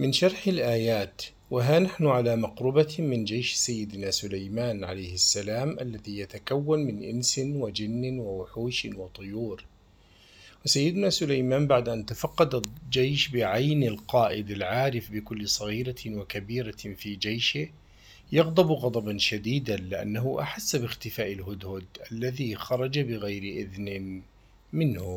من شرح الآيات وها نحن على مقربة من جيش سيدنا سليمان عليه السلام الذي يتكون من إنس وجن ووحوش وطيور. وسيدنا سليمان بعد أن تفقد الجيش بعين القائد العارف بكل صغيرة وكبيرة في جيشه يغضب غضبا شديدا لأنه أحس باختفاء الهدهد الذي خرج بغير إذن منه.